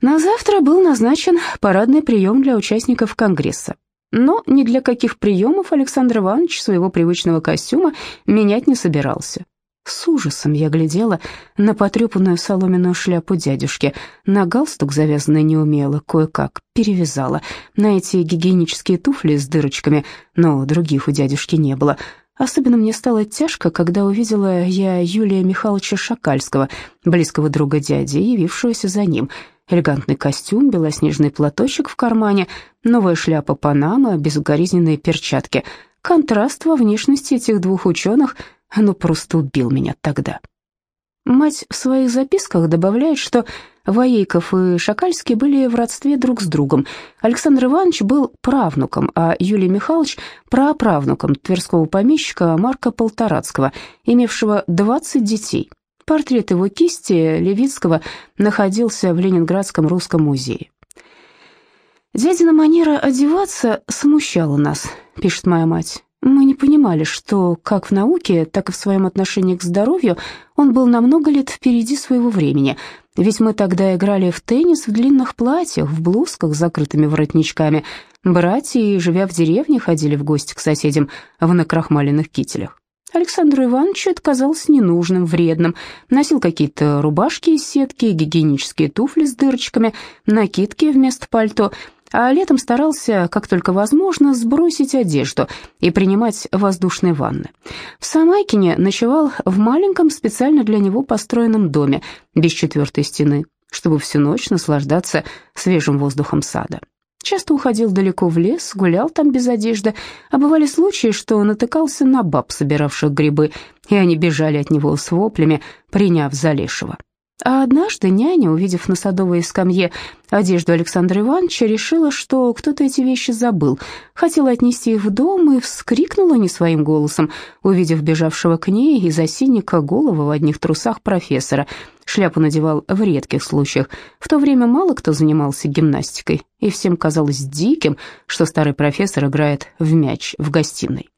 На завтра был назначен парадный прием для участников Конгресса. Но ни для каких приемов Александр Иванович своего привычного костюма менять не собирался. С ужасом я глядела на потрепанную соломенную шляпу дядюшки, на галстук, завязанный неумело, кое-как перевязала, на эти гигиенические туфли с дырочками, но других у дядюшки не было. Особенно мне стало тяжко, когда увидела я Юлия Михайловича Шакальского, близкого друга дяди, явившегося за ним. Элегантный костюм, белоснежный платочек в кармане, новая шляпа Панама, безукоризненные перчатки. Контраст во внешности этих двух ученых – оно просто убил меня тогда. Мать в своих записках добавляет, что Воейков и Шакальский были в родстве друг с другом. Александр Иванович был правнуком, а Юлий Михайлович – праправнуком тверского помещика Марка Полторацкого, имевшего 20 детей. Портрет его кисти Левицкого находился в Ленинградском русском музее. «Дядина манера одеваться смущала нас», – пишет моя мать. Мы не понимали, что как в науке, так и в своем отношении к здоровью он был на много лет впереди своего времени, ведь мы тогда играли в теннис в длинных платьях, в блузках с закрытыми воротничками. Братья, живя в деревне, ходили в гости к соседям в накрахмаленных кителях. Александру Ивановичу это казалось ненужным, вредным. Носил какие-то рубашки из сетки, гигиенические туфли с дырочками, накидки вместо пальто — а летом старался, как только возможно, сбросить одежду и принимать воздушные ванны. В Самайкине ночевал в маленьком специально для него построенном доме без четвертой стены, чтобы всю ночь наслаждаться свежим воздухом сада. Часто уходил далеко в лес, гулял там без одежды, а бывали случаи, что натыкался на баб, собиравших грибы, и они бежали от него с воплями, приняв за лешего. А однажды няня, увидев на садовой скамье одежду Александра Ивановича, решила, что кто-то эти вещи забыл. Хотела отнести их в дом и вскрикнула не своим голосом, увидев бежавшего к ней из осинника голову в одних трусах профессора. Шляпу надевал в редких случаях. В то время мало кто занимался гимнастикой, и всем казалось диким, что старый профессор играет в мяч в гостиной.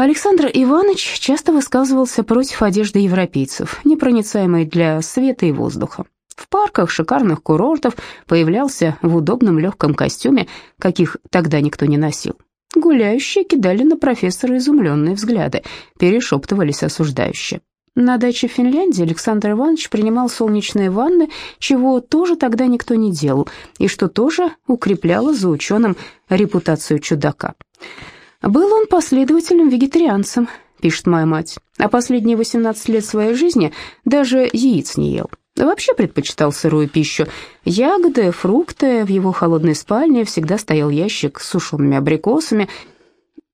Александр Иванович часто высказывался против одежды европейцев, непроницаемой для света и воздуха. В парках шикарных курортов появлялся в удобном легком костюме, каких тогда никто не носил. Гуляющие кидали на профессора изумленные взгляды, перешептывались осуждающие. На даче в Финляндии Александр Иванович принимал солнечные ванны, чего тоже тогда никто не делал, и что тоже укрепляло за ученым репутацию чудака. Был он последовательным вегетарианцем, пишет моя мать, а последние 18 лет своей жизни даже яиц не ел. Вообще предпочитал сырую пищу. Ягоды, фрукты. В его холодной спальне всегда стоял ящик с сушеными абрикосами,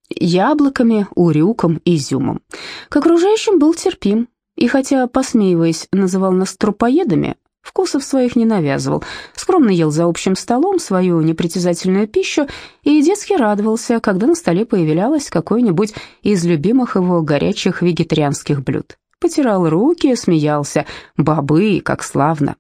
яблоками, урюком, изюмом. К окружающим был терпим. И хотя, посмеиваясь, называл нас трупоедами, Вкусов своих не навязывал, скромно ел за общим столом свою непритязательную пищу и детски радовался, когда на столе появлялось какое-нибудь из любимых его горячих вегетарианских блюд. Потирал руки, смеялся, бабы, как славно.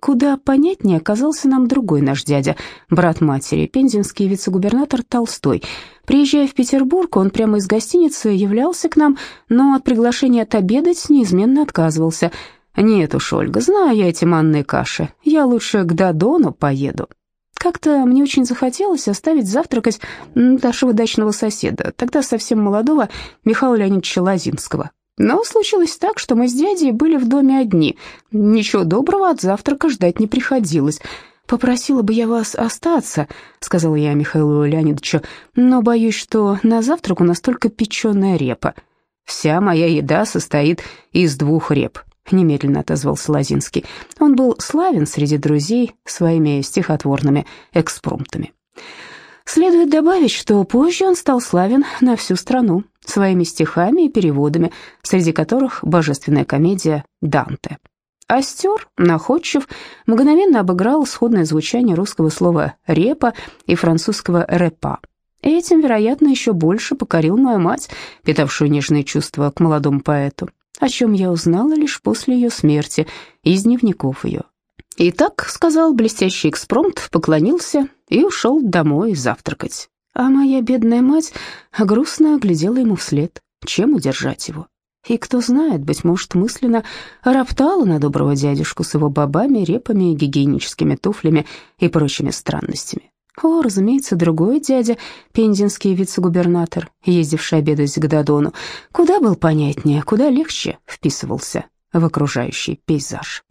Куда понятнее оказался нам другой наш дядя, брат матери, пензенский вице-губернатор Толстой. Приезжая в Петербург, он прямо из гостиницы являлся к нам, но от приглашения отобедать неизменно отказывался – «Нет уж, Ольга, знаю я эти манные каши. Я лучше к Дадону поеду». Как-то мне очень захотелось оставить завтракать нашего дачного соседа, тогда совсем молодого Михаила Леонидовича Лазинского. Но случилось так, что мы с дядей были в доме одни. Ничего доброго от завтрака ждать не приходилось. «Попросила бы я вас остаться», — сказала я Михаилу Леонидовичу, «но боюсь, что на завтрак у нас только печеная репа. Вся моя еда состоит из двух реп», — немедленно отозвался Лозинский. Он был славен среди друзей своими стихотворными экспромтами. Следует добавить, что позже он стал славен на всю страну своими стихами и переводами, среди которых божественная комедия «Данте». Остер, находчив, мгновенно обыграл сходное звучание русского слова «репа» и французского «репа». Этим, вероятно, еще больше покорил мою мать, питавшую нежные чувства к молодому поэту о чем я узнала лишь после ее смерти из дневников ее. «Итак», — сказал блестящий экспромт, поклонился и ушел домой завтракать. А моя бедная мать грустно глядела ему вслед, чем удержать его. И кто знает, быть может, мысленно роптала на доброго дядюшку с его бобами, репами, гигиеническими туфлями и прочими странностями. О, разумеется, другой дядя, пензенский вице-губернатор, ездивший обедать к Дадону, куда был понятнее, куда легче вписывался в окружающий пейзаж.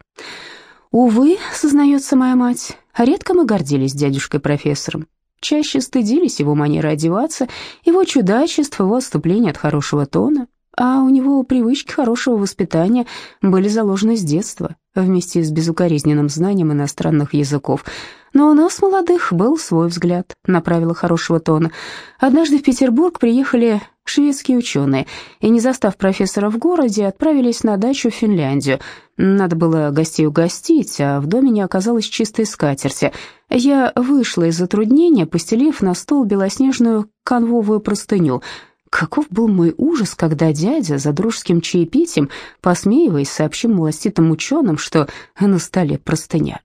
Увы, сознается моя мать, редко мы гордились дядюшкой-профессором. Чаще стыдились его манеры одеваться, его чудачеств, его отступления от хорошего тона, а у него привычки хорошего воспитания были заложены с детства, вместе с безукоризненным знанием иностранных языков – но у нас, молодых, был свой взгляд на правила хорошего тона. Однажды в Петербург приехали шведские ученые, и, не застав профессора в городе, отправились на дачу в Финляндию. Надо было гостей угостить, а в доме не оказалось чистой скатерти. Я вышла из затруднения, постелив на стол белоснежную канвовую простыню. Каков был мой ужас, когда дядя за дружеским чаепитием, посмеиваясь, сообщил милоститым ученым, что на столе простыня.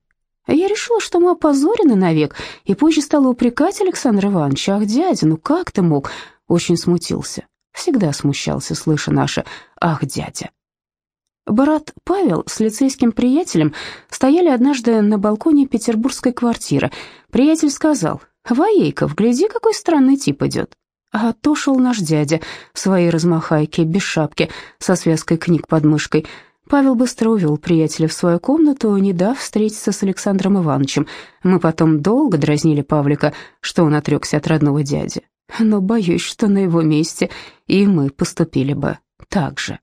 Я решила, что мы опозорены навек, и позже стала упрекать Александра Ивановича. «Ах, дядя, ну как ты мог?» Очень смутился. Всегда смущался, слыша наше «Ах, дядя». Брат Павел с лицейским приятелем стояли однажды на балконе петербургской квартиры. Приятель сказал, «Воейков, гляди, какой странный тип идет». А то шел наш дядя в своей размахайке, без шапки, со связкой книг под мышкой – Павел быстро увел приятеля в свою комнату, не дав встретиться с Александром Ивановичем. Мы потом долго дразнили Павлика, что он отрекся от родного дяди. Но боюсь, что на его месте и мы поступили бы так же.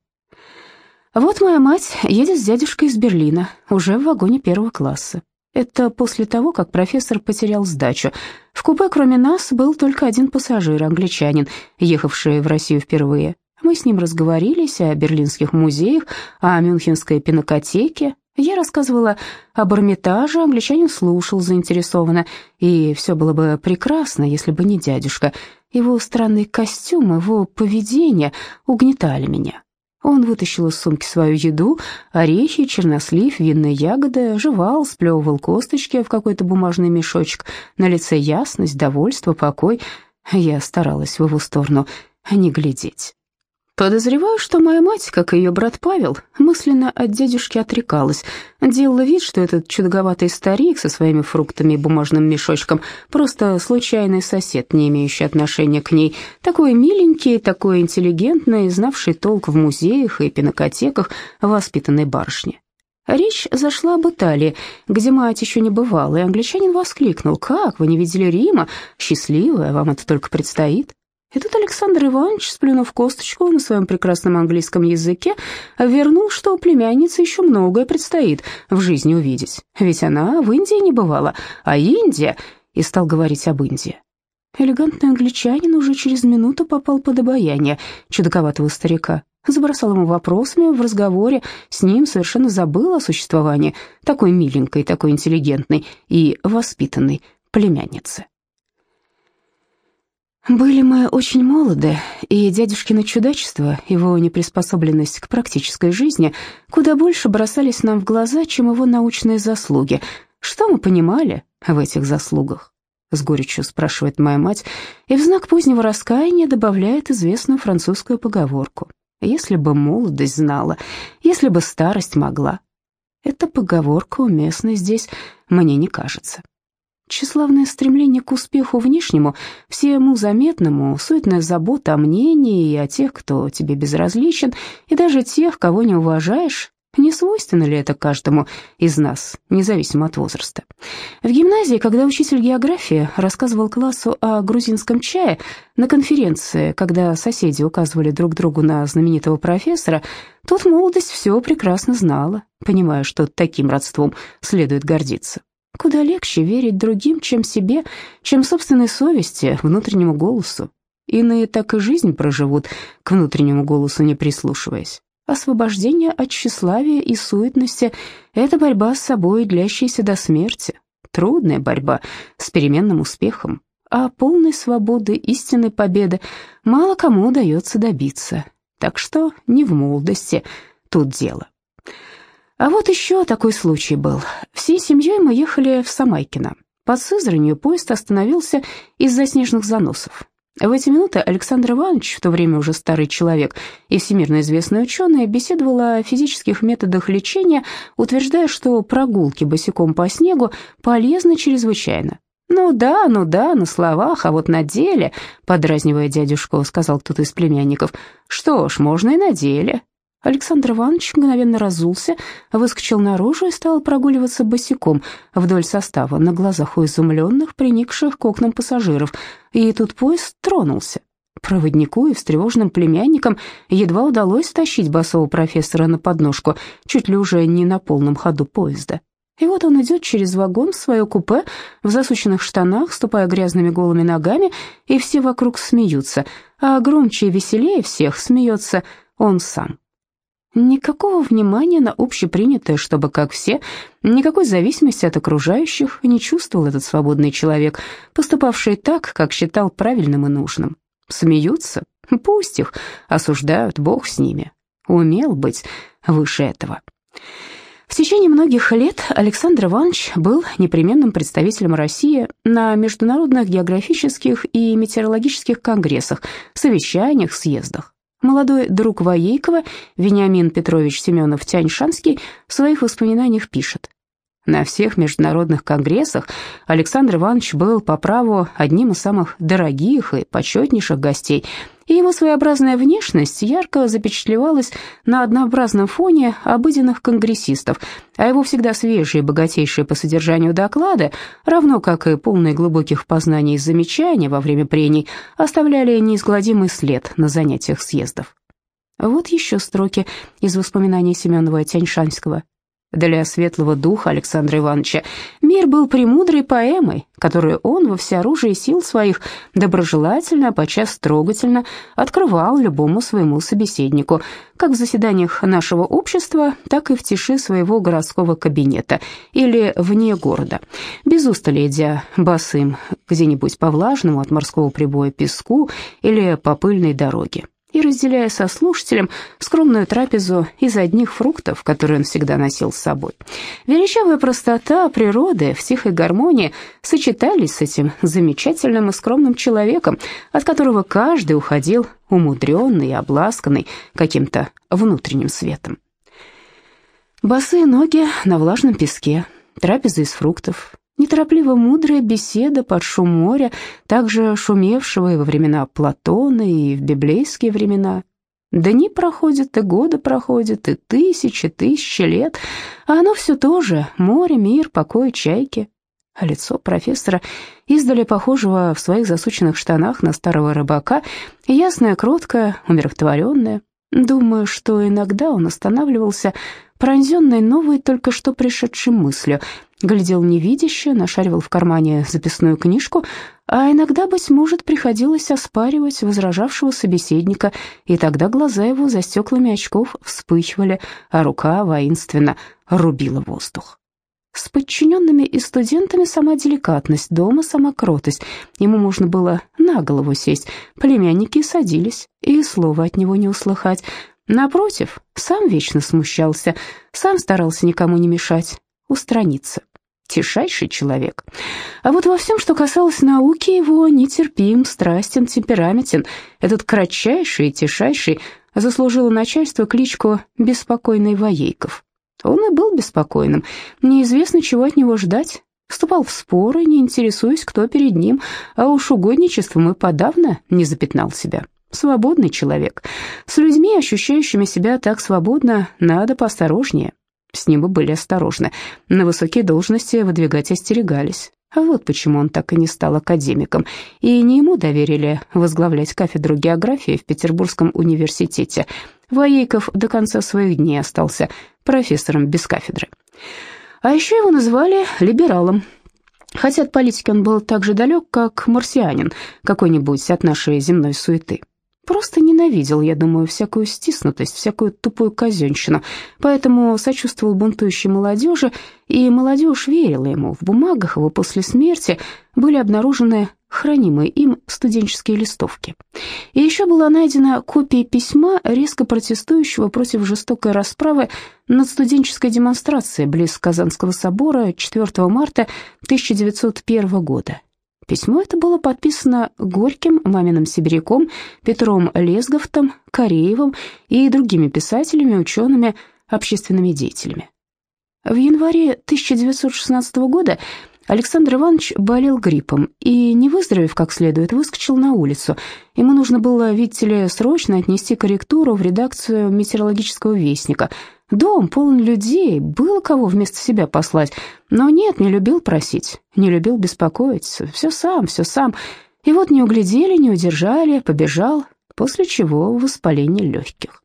Вот моя мать едет с дядюшкой из Берлина, уже в вагоне первого класса. Это после того, как профессор потерял сдачу. В купе, кроме нас, был только один пассажир, англичанин, ехавший в Россию впервые. Мы с ним разговорились о берлинских музеях, о мюнхенской пинокотеке. Я рассказывала об Эрмитаже, англичанин слушал заинтересованно, и все было бы прекрасно, если бы не дядюшка. Его странный костюм, его поведение угнетали меня. Он вытащил из сумки свою еду, орехи, чернослив, винные ягоды, жевал, сплевывал косточки в какой-то бумажный мешочек. На лице ясность, довольство, покой. Я старалась в его сторону не глядеть. Подозреваю, что моя мать, как и ее брат Павел, мысленно от дядюшки отрекалась, делала вид, что этот чудаковатый старик со своими фруктами и бумажным мешочком просто случайный сосед, не имеющий отношения к ней, такой миленький, такой интеллигентный, знавший толк в музеях и пинокотеках воспитанной барышни. Речь зашла об Италии, где мать еще не бывала, и англичанин воскликнул, «Как, вы не видели Рима? Счастливая, вам это только предстоит». И тут Александр Иванович, сплюнув косточку на своем прекрасном английском языке, вернул, что у племянницы еще многое предстоит в жизни увидеть. Ведь она в Индии не бывала, а Индия... И стал говорить об Индии. Элегантный англичанин уже через минуту попал под обаяние чудаковатого старика. Забросал ему вопросами в разговоре, с ним совершенно забыл о существовании такой миленькой, такой интеллигентной и воспитанной племянницы. Были мы очень молоды, и дядюшкино чудачество, его неприспособленность к практической жизни, куда больше бросались нам в глаза, чем его научные заслуги. Что мы понимали в этих заслугах? С горечью спрашивает моя мать, и в знак позднего раскаяния добавляет известную французскую поговорку. «Если бы молодость знала, если бы старость могла». Эта поговорка уместна здесь, мне не кажется. Тщеславное стремление к успеху внешнему, всему заметному, суетная забота о мнении и о тех, кто тебе безразличен, и даже тех, кого не уважаешь, не свойственно ли это каждому из нас, независимо от возраста? В гимназии, когда учитель географии рассказывал классу о грузинском чае, на конференции, когда соседи указывали друг другу на знаменитого профессора, тот молодость все прекрасно знала, понимая, что таким родством следует гордиться. Куда легче верить другим, чем себе, чем собственной совести, внутреннему голосу. Иные так и жизнь проживут, к внутреннему голосу не прислушиваясь. Освобождение от тщеславия и суетности — это борьба с собой, длящаяся до смерти. Трудная борьба с переменным успехом. А полной свободы, истинной победы мало кому удается добиться. Так что не в молодости тут дело. А вот еще такой случай был. Всей семьей мы ехали в Самайкино. Под Сызранью поезд остановился из-за снежных заносов. В эти минуты Александр Иванович, в то время уже старый человек и всемирно известный ученый, беседовал о физических методах лечения, утверждая, что прогулки босиком по снегу полезны чрезвычайно. «Ну да, ну да, на словах, а вот на деле», — подразнивая дядюшку, сказал кто-то из племянников, «что ж, можно и на деле». Александр Иванович мгновенно разулся, выскочил наружу и стал прогуливаться босиком вдоль состава на глазах у изумленных, приникших к окнам пассажиров. И тут поезд тронулся. Проводнику и встревоженным племянникам едва удалось тащить басового профессора на подножку, чуть ли уже не на полном ходу поезда. И вот он идет через вагон в свое купе в засученных штанах, ступая грязными голыми ногами, и все вокруг смеются, а громче и веселее всех смеется он сам. Никакого внимания на общепринятое, чтобы, как все, никакой зависимости от окружающих не чувствовал этот свободный человек, поступавший так, как считал правильным и нужным. Смеются? Пусть их. Осуждают, Бог с ними. Умел быть выше этого. В течение многих лет Александр Иванович был непременным представителем России на международных географических и метеорологических конгрессах, совещаниях, съездах. Молодой друг Воейкова, Вениамин Петрович Семенов-Тяньшанский, в своих воспоминаниях пишет. На всех международных конгрессах Александр Иванович был по праву одним из самых дорогих и почетнейших гостей – и его своеобразная внешность ярко запечатлевалась на однообразном фоне обыденных конгрессистов, а его всегда свежие и богатейшие по содержанию доклады, равно как и полные глубоких познаний и замечаний во время прений, оставляли неизгладимый след на занятиях съездов. Вот еще строки из воспоминаний Семенова Тяньшанского. Для светлого духа Александра Ивановича. Мир был премудрой поэмой, которую он во всеоружии сил своих доброжелательно, подчас трогательно открывал любому своему собеседнику, как в заседаниях нашего общества, так и в тиши своего городского кабинета или вне города, без устали идя босым где-нибудь по влажному от морского прибоя песку или по пыльной дороге и разделяя со слушателем скромную трапезу из одних фруктов, которые он всегда носил с собой. Величавая простота природы в тихой гармонии сочетались с этим замечательным и скромным человеком, от которого каждый уходил умудренный и обласканный каким-то внутренним светом. Босые ноги на влажном песке, трапеза из фруктов, Неторопливо мудрая беседа под шум моря, также шумевшего и во времена Платона, и в библейские времена. Дни проходят, и годы проходят, и тысячи, тысячи лет, а оно все то же — море, мир, покой, чайки. А лицо профессора, издали похожего в своих засученных штанах на старого рыбака, ясное, кроткое, умиротворенное. Думаю, что иногда он останавливался, пронзенный новой, только что пришедшей мыслью — глядел невидяще, нашаривал в кармане записную книжку, а иногда, быть может, приходилось оспаривать возражавшего собеседника, и тогда глаза его за стеклами очков вспыхивали, а рука воинственно рубила воздух. С подчиненными и студентами сама деликатность, дома сама кротость. Ему можно было на голову сесть, племянники садились, и слова от него не услыхать. Напротив, сам вечно смущался, сам старался никому не мешать, устраниться. Тишайший человек. А вот во всем, что касалось науки, его нетерпим, страстен, темпераментен. Этот кратчайший и тишайший заслужил начальство кличку «Беспокойный Воейков». Он и был беспокойным, неизвестно, чего от него ждать. Вступал в споры, не интересуясь, кто перед ним, а уж угодничеством и подавно не запятнал себя. Свободный человек. С людьми, ощущающими себя так свободно, надо поосторожнее. С ним бы были осторожны. На высокие должности выдвигать остерегались. А вот почему он так и не стал академиком, и не ему доверили возглавлять кафедру географии в Петербургском университете. Воейков до конца своих дней остался профессором без кафедры. А еще его назвали либералом, хотя от политики он был так же далек, как марсианин какой-нибудь от нашей земной суеты. Просто ненавидел, я думаю, всякую стиснутость, всякую тупую казенщину, поэтому сочувствовал бунтующей молодежи, и молодежь верила ему. В бумагах его после смерти были обнаружены хранимые им студенческие листовки. И еще была найдена копия письма, резко протестующего против жестокой расправы над студенческой демонстрацией близ Казанского собора 4 марта 1901 года. Письмо это было подписано Горьким, маминым сибиряком, Петром Лесговтом, Кореевым и другими писателями, учеными, общественными деятелями. В январе 1916 года Александр Иванович болел гриппом и, не выздоровев как следует, выскочил на улицу. Ему нужно было, видите ли, срочно отнести корректуру в редакцию метеорологического вестника. Дом полон людей, было кого вместо себя послать, но нет, не любил просить, не любил беспокоить, все сам, все сам. И вот не углядели, не удержали, побежал, после чего воспаление легких.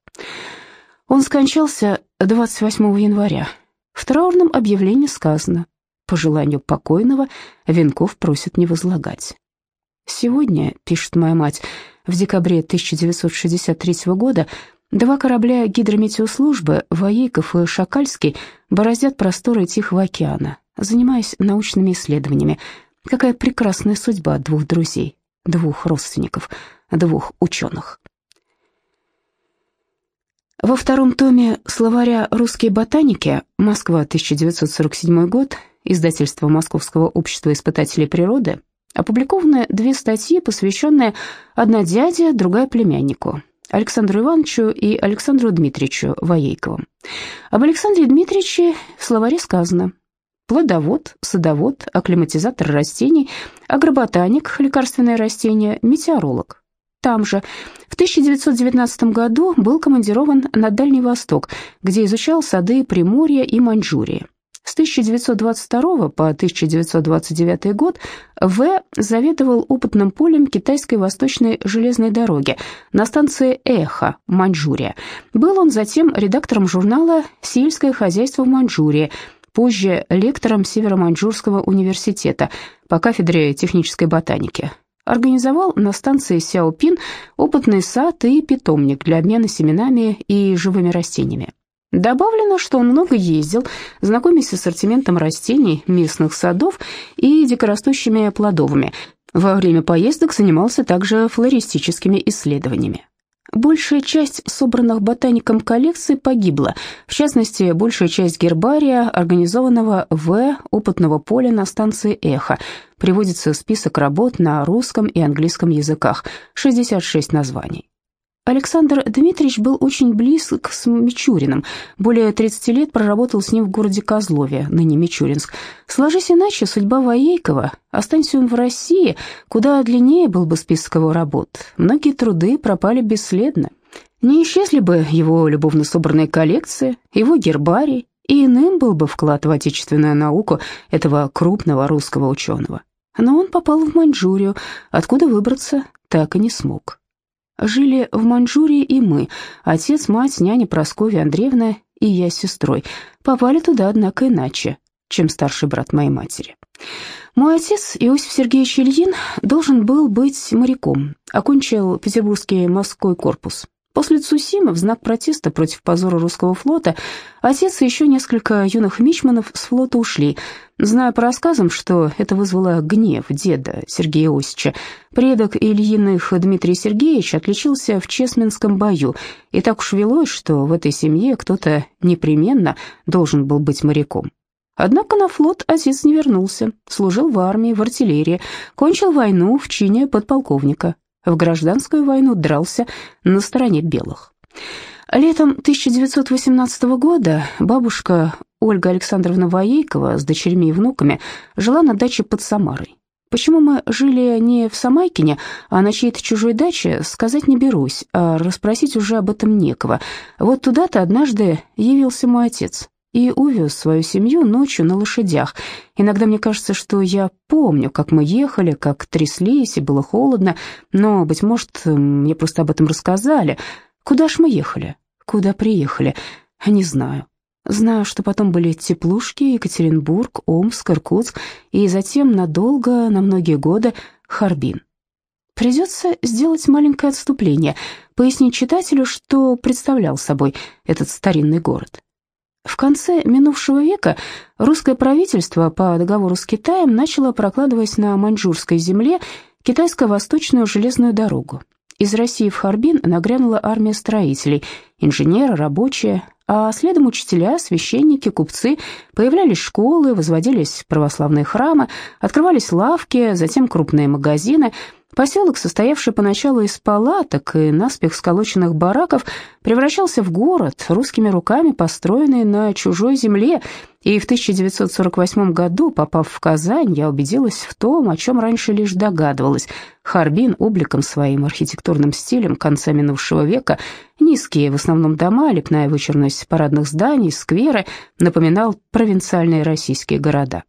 Он скончался 28 января. В траурном объявлении сказано по желанию покойного венков просят не возлагать. Сегодня, пишет моя мать, в декабре 1963 года два корабля гидрометеослужбы «Воейков» и «Шакальский» бороздят просторы Тихого океана, занимаясь научными исследованиями. Какая прекрасная судьба двух друзей, двух родственников, двух ученых. Во втором томе словаря «Русские ботаники» Москва, 1947 год, издательство Московского общества испытателей природы, опубликованы две статьи, посвященные одна дяде, другая племяннику, Александру Ивановичу и Александру Дмитриевичу Воейковым. Об Александре Дмитриевиче в словаре сказано плодовод, садовод, акклиматизатор растений, агроботаник, лекарственное растение, метеоролог. Там же в 1919 году был командирован на Дальний Восток, где изучал сады Приморья и Маньчжурии. С 1922 по 1929 год В. заведовал опытным полем китайской восточной железной дороги на станции Эхо, Маньчжурия. Был он затем редактором журнала «Сельское хозяйство в Маньчжурии», позже лектором Северо-Маньчжурского университета по кафедре технической ботаники. Организовал на станции Сяопин опытный сад и питомник для обмена семенами и живыми растениями. Добавлено, что он много ездил, знакомясь с ассортиментом растений местных садов и дикорастущими плодовыми. Во время поездок занимался также флористическими исследованиями. Большая часть собранных ботаником коллекций погибла, в частности, большая часть гербария, организованного в опытного поля на станции «Эхо». Приводится список работ на русском и английском языках, 66 названий. Александр Дмитриевич был очень близок с Мичуриным. Более 30 лет проработал с ним в городе Козлове, ныне Мичуринск. Сложись иначе, судьба Воейкова, останься он в России, куда длиннее был бы список его работ. Многие труды пропали бесследно. Не исчезли бы его любовно собранные коллекции, его гербарий, и иным был бы вклад в отечественную науку этого крупного русского ученого. Но он попал в Маньчжурию, откуда выбраться так и не смог. Жили в Маньчжурии и мы, отец, мать, няня Прасковья Андреевна и я с сестрой. Попали туда, однако, иначе, чем старший брат моей матери. Мой отец, Иосиф Сергеевич Ильин, должен был быть моряком, окончил Петербургский морской корпус. После Цусимы, в знак протеста против позора русского флота, отец и еще несколько юных мичманов с флота ушли, зная по рассказам, что это вызвало гнев деда Сергея Осича. Предок Ильиных Дмитрий Сергеевич отличился в Чесменском бою, и так уж велось, что в этой семье кто-то непременно должен был быть моряком. Однако на флот отец не вернулся, служил в армии, в артиллерии, кончил войну в чине подполковника, в гражданскую войну дрался на стороне белых. Летом 1918 года бабушка Ольга Александровна Воейкова с дочерьми и внуками жила на даче под Самарой. Почему мы жили не в Самайкине, а на чьей-то чужой даче, сказать не берусь, а расспросить уже об этом некого. Вот туда-то однажды явился мой отец и увез свою семью ночью на лошадях. Иногда мне кажется, что я помню, как мы ехали, как тряслись, и было холодно, но, быть может, мне просто об этом рассказали. Куда ж мы ехали? Куда приехали? Не знаю. Знаю, что потом были Теплушки, Екатеринбург, Омск, Иркутск, и затем надолго, на многие годы, Харбин. Придется сделать маленькое отступление, пояснить читателю, что представлял собой этот старинный город. В конце минувшего века русское правительство по договору с Китаем начало прокладывать на маньчжурской земле китайско-восточную железную дорогу. Из России в Харбин нагрянула армия строителей, инженеры, рабочие. а следом учителя, священники, купцы, появлялись школы, возводились православные храмы, открывались лавки, затем крупные магазины – Поселок, состоявший поначалу из палаток и наспех сколоченных бараков, превращался в город, русскими руками построенный на чужой земле, и в 1948 году, попав в Казань, я убедилась в том, о чем раньше лишь догадывалась. Харбин обликом своим, архитектурным стилем конца минувшего века, низкие в основном дома, лепная вычурность парадных зданий, скверы, напоминал провинциальные российские города.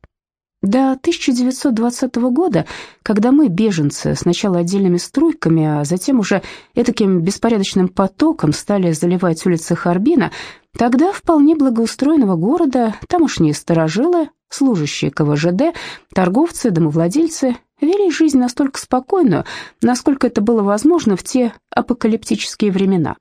До 1920 года, когда мы, беженцы, сначала отдельными струйками, а затем уже этаким беспорядочным потоком стали заливать улицы Харбина, тогда вполне благоустроенного города тамошние сторожилы, служащие КВЖД, торговцы, домовладельцы вели жизнь настолько спокойную, насколько это было возможно в те апокалиптические времена.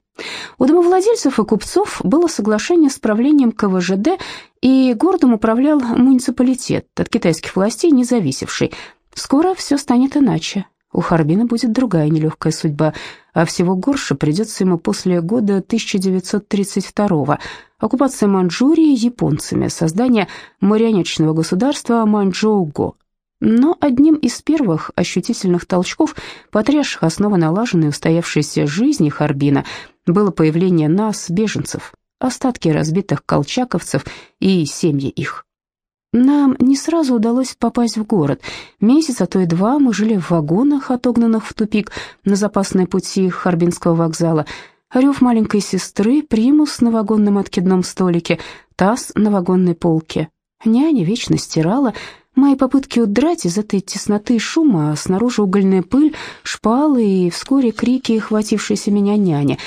У домовладельцев и купцов было соглашение с правлением КВЖД, и городом управлял муниципалитет, от китайских властей не зависевший. Скоро все станет иначе. У Харбина будет другая нелегкая судьба, а всего горше придется ему после года 1932 оккупация Манчжурии японцами, создание марионеточного государства Манчжоу-го. Но одним из первых ощутительных толчков, потрясших основы налаженной устоявшейся жизни Харбина, было появление нас, беженцев, остатки разбитых колчаковцев и семьи их. Нам не сразу удалось попасть в город. Месяц, а то и два мы жили в вагонах, отогнанных в тупик на запасные пути Харбинского вокзала. Рев маленькой сестры, примус на вагонном откидном столике, таз на вагонной полке. Няня вечно стирала, Мои попытки удрать из этой тесноты и шума, а снаружи угольная пыль, шпалы и вскоре крики, хватившиеся меня няни.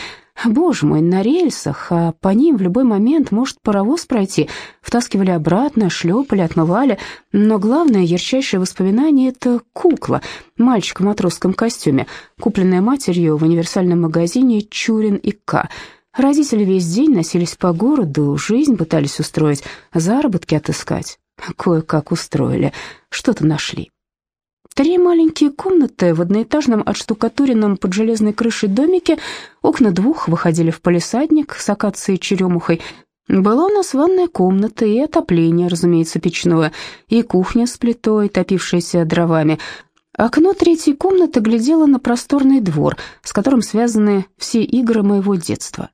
Боже мой, на рельсах, а по ним в любой момент может паровоз пройти. Втаскивали обратно, шлепали, отмывали. Но главное, ярчайшее воспоминание — это кукла, мальчик в матросском костюме, купленная матерью в универсальном магазине «Чурин и К». Родители весь день носились по городу, жизнь пытались устроить, заработки отыскать. Кое-как устроили, что-то нашли. Три маленькие комнаты в одноэтажном отштукатуренном под железной крышей домике, окна двух выходили в палисадник с акацией черемухой. Была у нас ванная комната и отопление, разумеется, печное, и кухня с плитой, топившаяся дровами. Окно третьей комнаты глядело на просторный двор, с которым связаны все игры моего детства.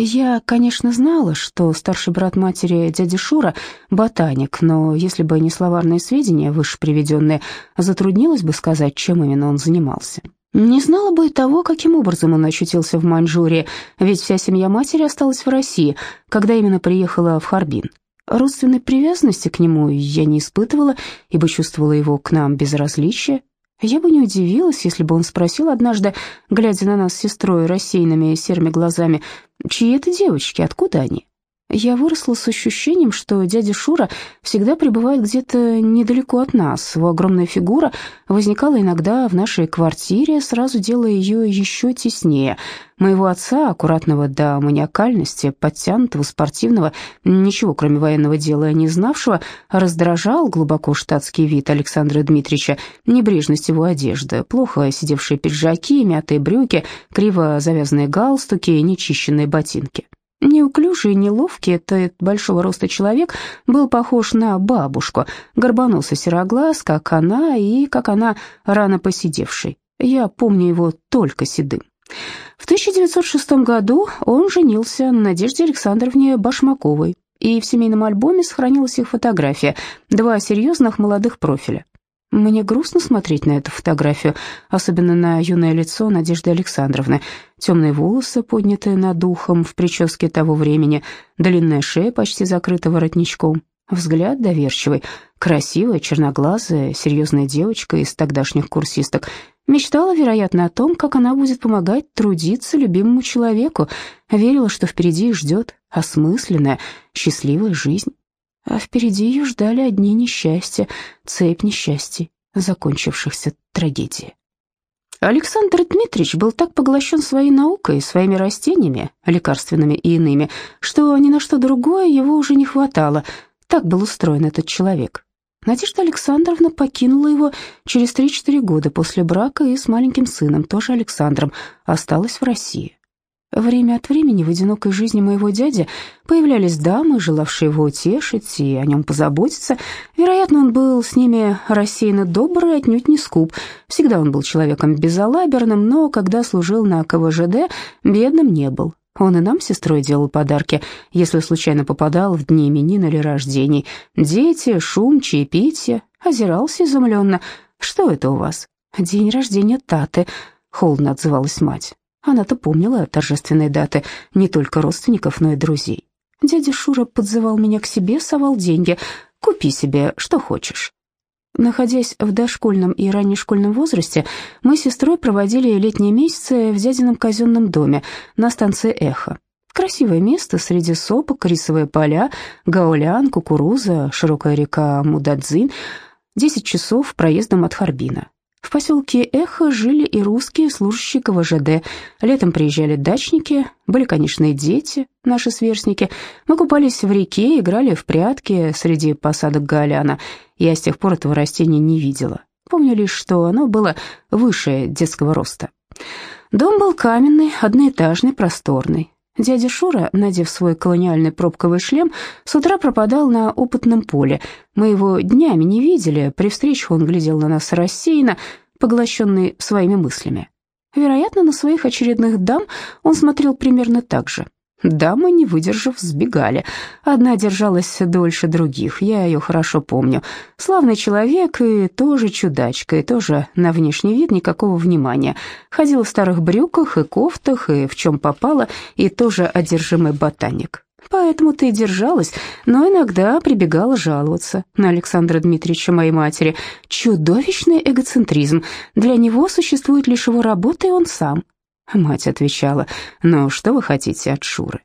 Я, конечно, знала, что старший брат матери, дядя Шура, ботаник, но если бы не словарные сведения, выше приведенные, затруднилось бы сказать, чем именно он занимался. Не знала бы и того, каким образом он очутился в Маньчжурии, ведь вся семья матери осталась в России, когда именно приехала в Харбин. Родственной привязанности к нему я не испытывала, ибо чувствовала его к нам безразличие, я бы не удивилась, если бы он спросил однажды, глядя на нас с сестрой рассеянными серыми глазами, чьи это девочки, откуда они? Я выросла с ощущением, что дядя Шура всегда пребывает где-то недалеко от нас. Его огромная фигура возникала иногда в нашей квартире, сразу делая ее еще теснее. Моего отца, аккуратного до маниакальности, подтянутого, спортивного, ничего кроме военного дела не знавшего, раздражал глубоко штатский вид Александра Дмитриевича, небрежность его одежды, плохо сидевшие пиджаки, мятые брюки, криво завязанные галстуки и нечищенные ботинки. Неуклюжий неловкий этот большого роста человек был похож на бабушку, горбоносый сероглаз, как она, и как она рано посидевший. Я помню его только седым. В 1906 году он женился на Надежде Александровне Башмаковой, и в семейном альбоме сохранилась их фотография, два серьезных молодых профиля. Мне грустно смотреть на эту фотографию, особенно на юное лицо Надежды Александровны. Темные волосы, поднятые над ухом в прическе того времени, длинная шея, почти закрыта воротничком, взгляд доверчивый, красивая, черноглазая, серьезная девочка из тогдашних курсисток. Мечтала, вероятно, о том, как она будет помогать трудиться любимому человеку, верила, что впереди ждет осмысленная, счастливая жизнь а впереди ее ждали одни несчастья, цепь несчастий, закончившихся трагедией. Александр Дмитриевич был так поглощен своей наукой, своими растениями, лекарственными и иными, что ни на что другое его уже не хватало. Так был устроен этот человек. Надежда Александровна покинула его через 3-4 года после брака и с маленьким сыном, тоже Александром, осталась в России. Время от времени в одинокой жизни моего дяди появлялись дамы, желавшие его утешить и о нем позаботиться. Вероятно, он был с ними рассеянно добр и отнюдь не скуп. Всегда он был человеком безалаберным, но когда служил на КВЖД, бедным не был. Он и нам с сестрой делал подарки, если случайно попадал в дни именин или рождений. Дети, шум, чаепитие. Озирался изумленно. «Что это у вас?» «День рождения Таты», — холодно отзывалась мать. Она-то помнила торжественные даты не только родственников, но и друзей. Дядя Шура подзывал меня к себе, совал деньги. «Купи себе, что хочешь». Находясь в дошкольном и раннешкольном возрасте, мы с сестрой проводили летние месяцы в дядином казенном доме на станции «Эхо». Красивое место среди сопок, рисовые поля, гаулян, кукуруза, широкая река Мудадзин, десять часов проездом от Харбина. В поселке Эхо жили и русские, служащие КВЖД. Летом приезжали дачники, были, конечно, и дети, наши сверстники. Мы купались в реке, играли в прятки среди посадок галяна. Я с тех пор этого растения не видела. Помню лишь, что оно было выше детского роста. Дом был каменный, одноэтажный, просторный. Дядя Шура, надев свой колониальный пробковый шлем, с утра пропадал на опытном поле. Мы его днями не видели, при встречах он глядел на нас рассеянно, поглощенный своими мыслями. Вероятно, на своих очередных дам он смотрел примерно так же. Дамы, не выдержав, сбегали. Одна держалась дольше других, я ее хорошо помню. Славный человек и тоже чудачка, и тоже на внешний вид никакого внимания. Ходила в старых брюках и кофтах, и в чем попало, и тоже одержимый ботаник. Поэтому-то и держалась, но иногда прибегала жаловаться на Александра Дмитриевича, моей матери. Чудовищный эгоцентризм. Для него существует лишь его работа и он сам. Мать отвечала, «Ну, что вы хотите от Шуры?